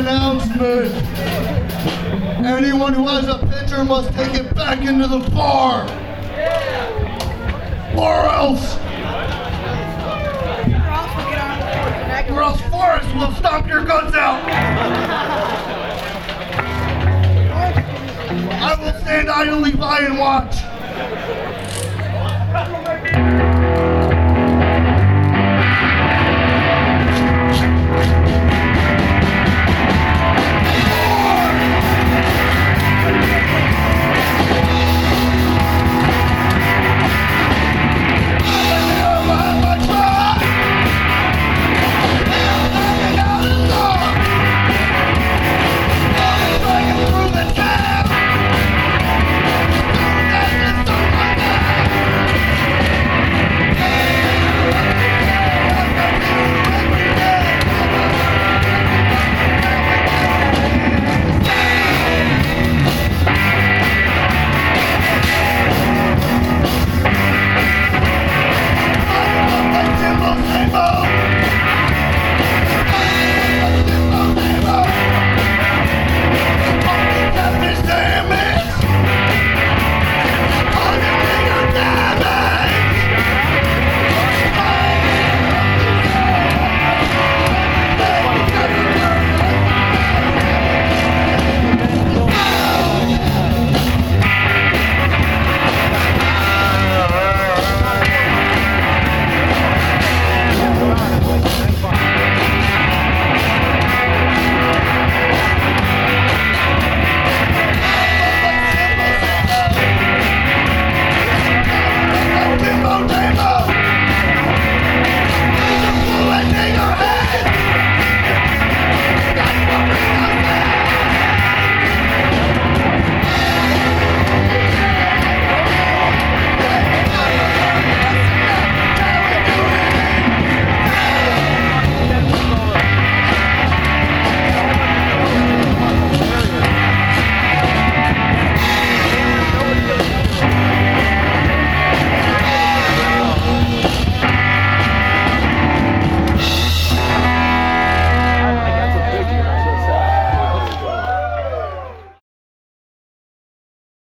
announcement. Anyone who has a pitcher must take it back into the bar. Or else. Or else Forrest will stomp your guns out. I will stand idly by and watch.